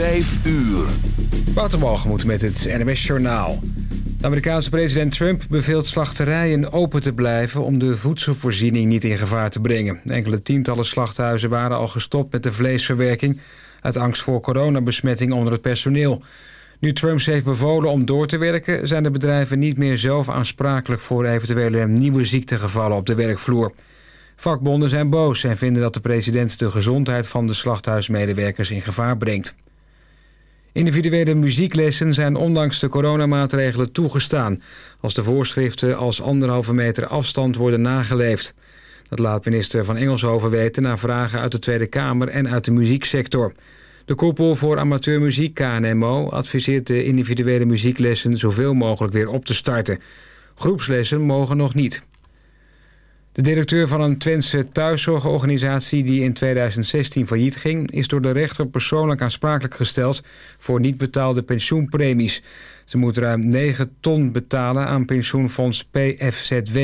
Vijf uur. Waterwalgemoed met het NMS Journaal. De Amerikaanse president Trump beveelt slachterijen open te blijven... om de voedselvoorziening niet in gevaar te brengen. Enkele tientallen slachthuizen waren al gestopt met de vleesverwerking... uit angst voor coronabesmetting onder het personeel. Nu Trump heeft bevolen om door te werken... zijn de bedrijven niet meer zelf aansprakelijk... voor eventuele nieuwe ziektegevallen op de werkvloer. Vakbonden zijn boos en vinden dat de president... de gezondheid van de slachthuismedewerkers in gevaar brengt. Individuele muzieklessen zijn ondanks de coronamaatregelen toegestaan... als de voorschriften als anderhalve meter afstand worden nageleefd. Dat laat minister Van Engelshoven weten na vragen uit de Tweede Kamer en uit de muzieksector. De koepel voor amateurmuziek, KNMO, adviseert de individuele muzieklessen zoveel mogelijk weer op te starten. Groepslessen mogen nog niet. De directeur van een Twentse thuiszorgorganisatie die in 2016 failliet ging... is door de rechter persoonlijk aansprakelijk gesteld voor niet betaalde pensioenpremies. Ze moet ruim 9 ton betalen aan pensioenfonds PFZW.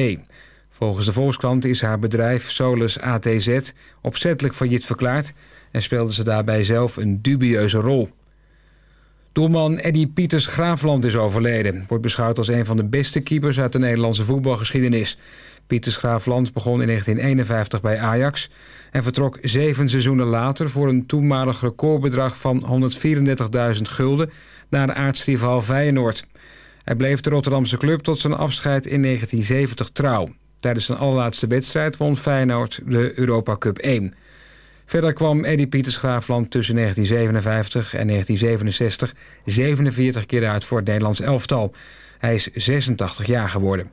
Volgens de Volkskrant is haar bedrijf Solus ATZ opzettelijk failliet verklaard... en speelde ze daarbij zelf een dubieuze rol. Doelman Eddy Pieters Graafland is overleden. Wordt beschouwd als een van de beste keepers uit de Nederlandse voetbalgeschiedenis... Pieters Graafland begon in 1951 bij Ajax... en vertrok zeven seizoenen later voor een toenmalig recordbedrag van 134.000 gulden... naar de aartsrivaal Feyenoord. Hij bleef de Rotterdamse club tot zijn afscheid in 1970 trouw. Tijdens zijn allerlaatste wedstrijd won Feyenoord de Europa Cup 1. Verder kwam Eddy Pieters Graafland tussen 1957 en 1967 47 keer uit voor het Nederlands elftal. Hij is 86 jaar geworden.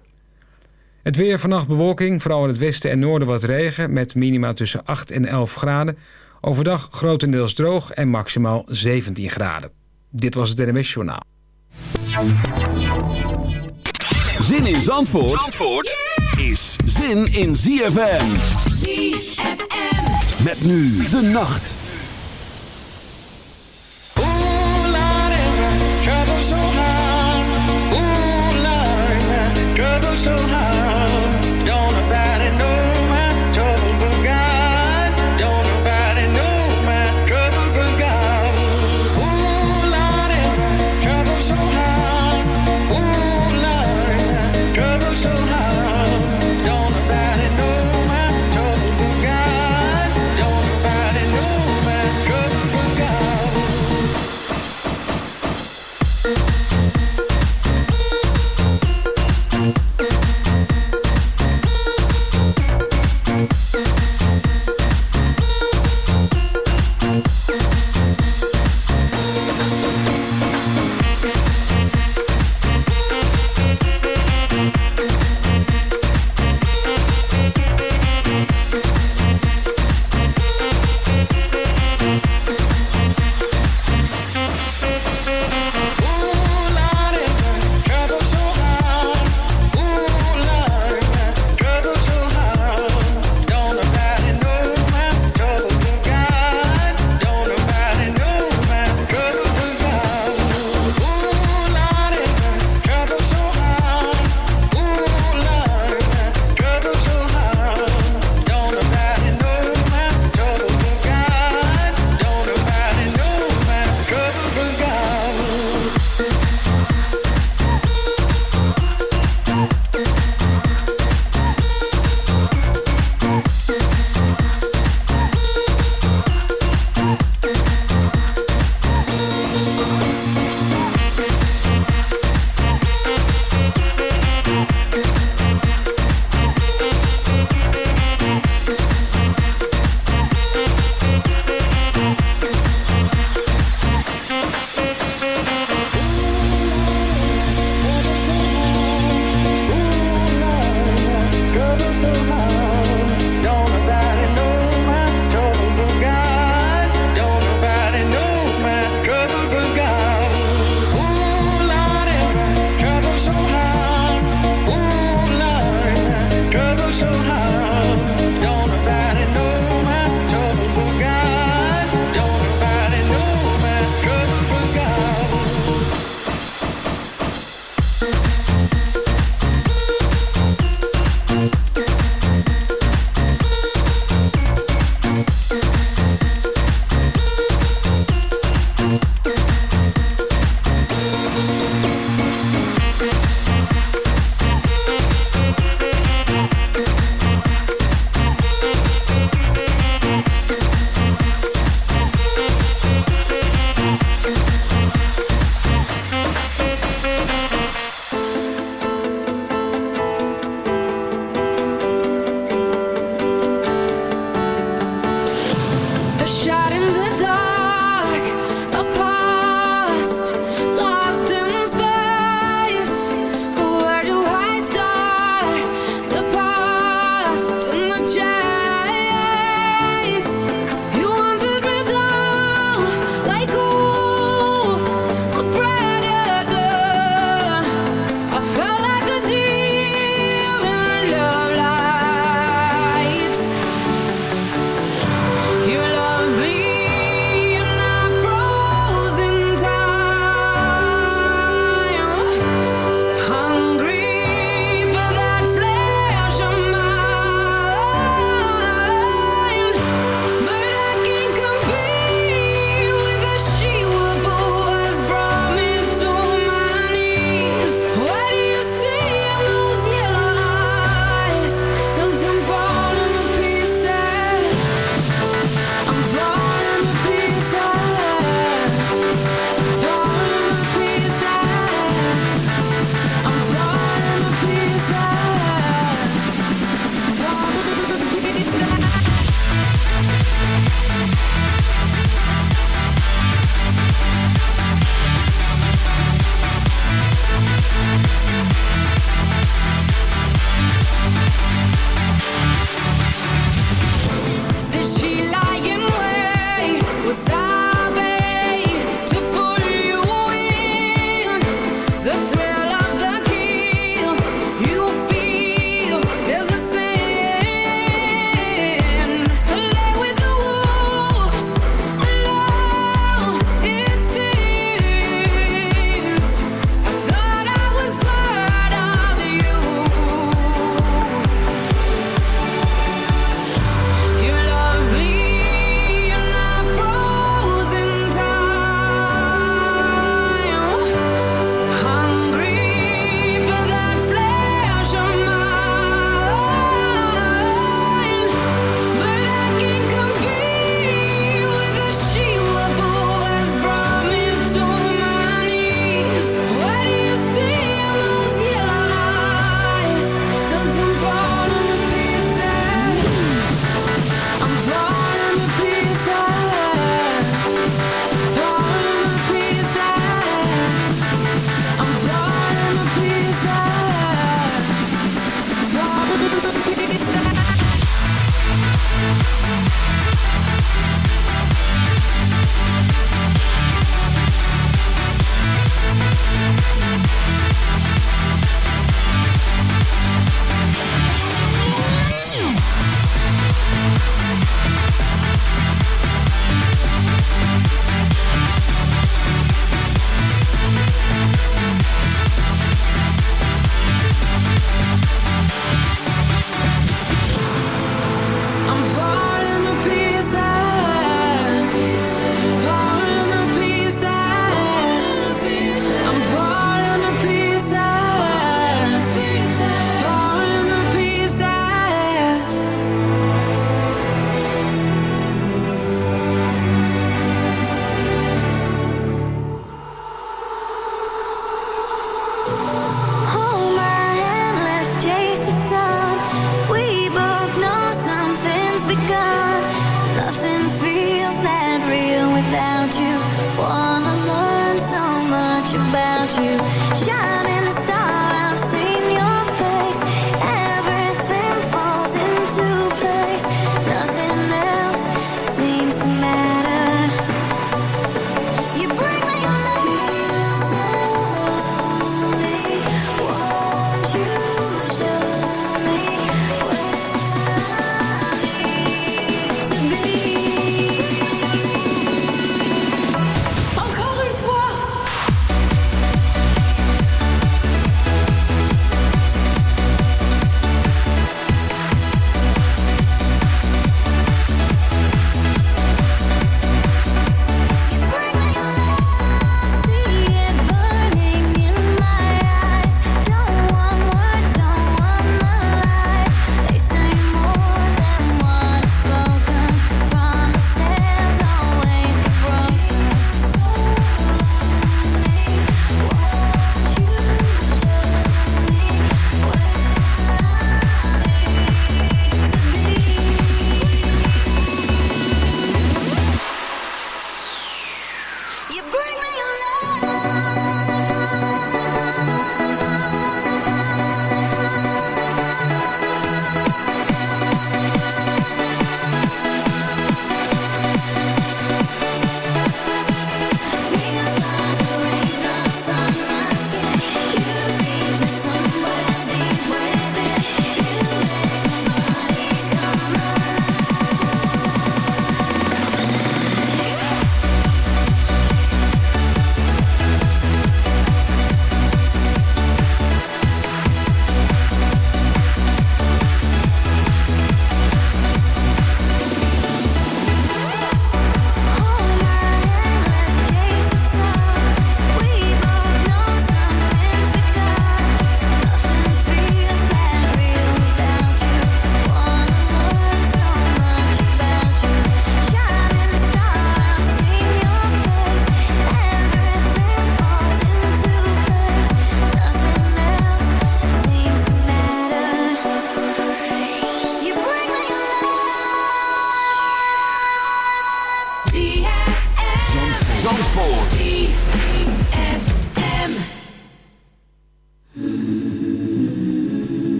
Het weer vannacht bewolking, vooral in het westen en noorden wat regen... met minima tussen 8 en 11 graden. Overdag grotendeels droog en maximaal 17 graden. Dit was het NMS Journaal. Zin in Zandvoort, Zandvoort is zin in ZFM. ZFM. Met nu de nacht.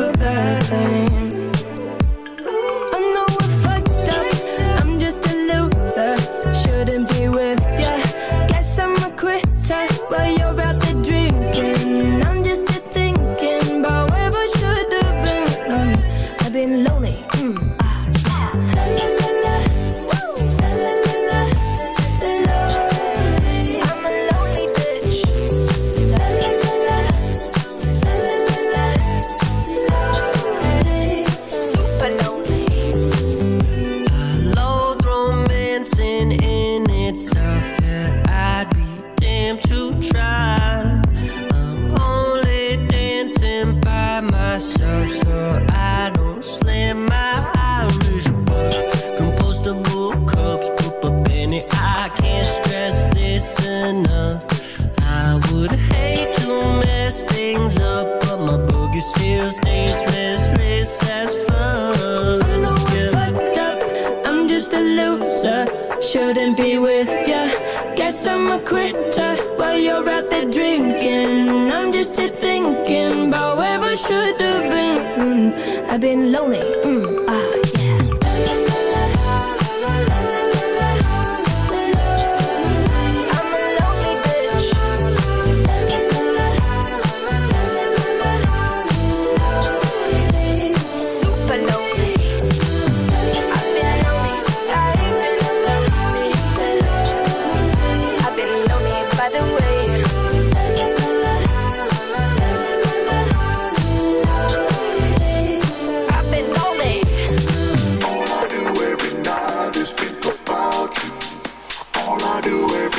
A bad thing.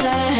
Bye.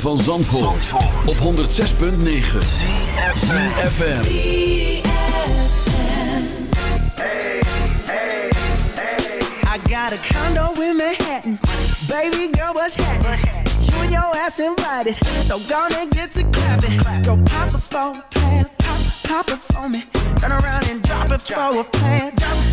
Van Zandvoort, op 106.9 CFFM I got a condo in Manhattan. Baby girl, what's happening? You and your ass invited. So gonna get to clapping. Go pop it for a plan. Pop, pop it for me. Turn around and drop it for a.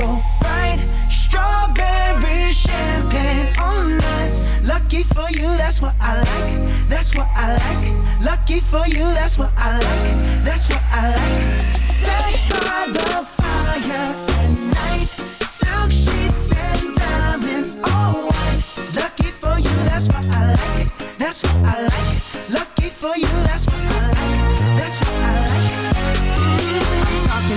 So bright. Strawberry champagne on us. Lucky for you, that's what I like. That's what I like. Lucky for you, that's what I like. That's what I like. Sex by the fire at night. Silk sheets and diamonds, all white. Lucky for you, that's what I like. That's what I like. Lucky for you, that's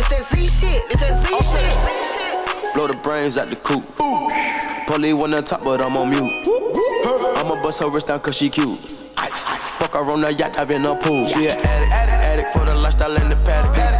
It's that Z shit. It's that Z shit. Blow the brains out the coop. Polly one on top, but I'm on mute. I'ma bust her wrist down cause she cute. Fuck her on the yacht, I've in a pool. She an addict, addict for the lifestyle and the paddock.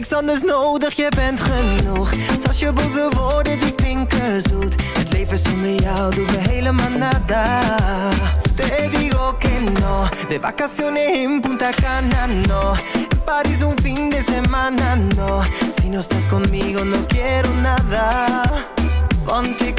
Niks anders nodig, je bent genoeg. Zelfs je boze woorden die klinken zoet. Het leven zonder jou doet me helemaal nada. Te digo que no. De vacaciones en Punta Cana, no. En París un fin de semana, no. Si no estás conmigo no quiero nada. Want ik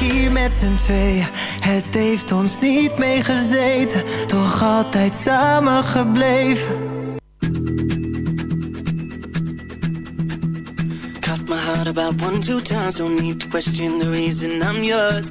hier met z'n tweeën Het heeft ons niet meegezeten Toch altijd samen gebleven Cut my heart about one, two times. Don't need to question the reason I'm yours.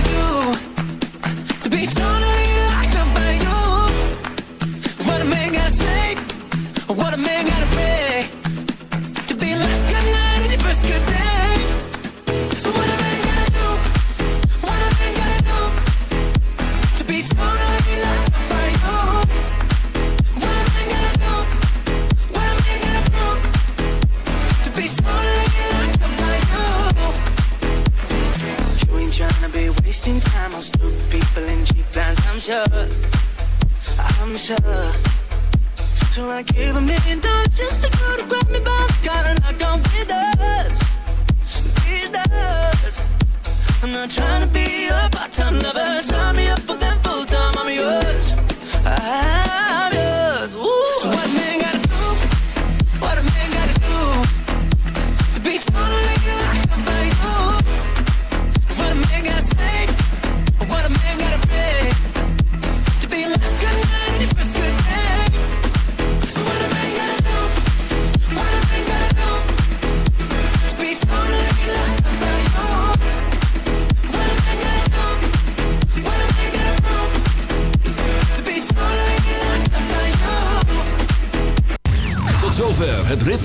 sure. I'm sure. So I gave a million dollars just to go to grab me by the collar I come with us, with us. I'm not trying to be a part-time lover. Sign me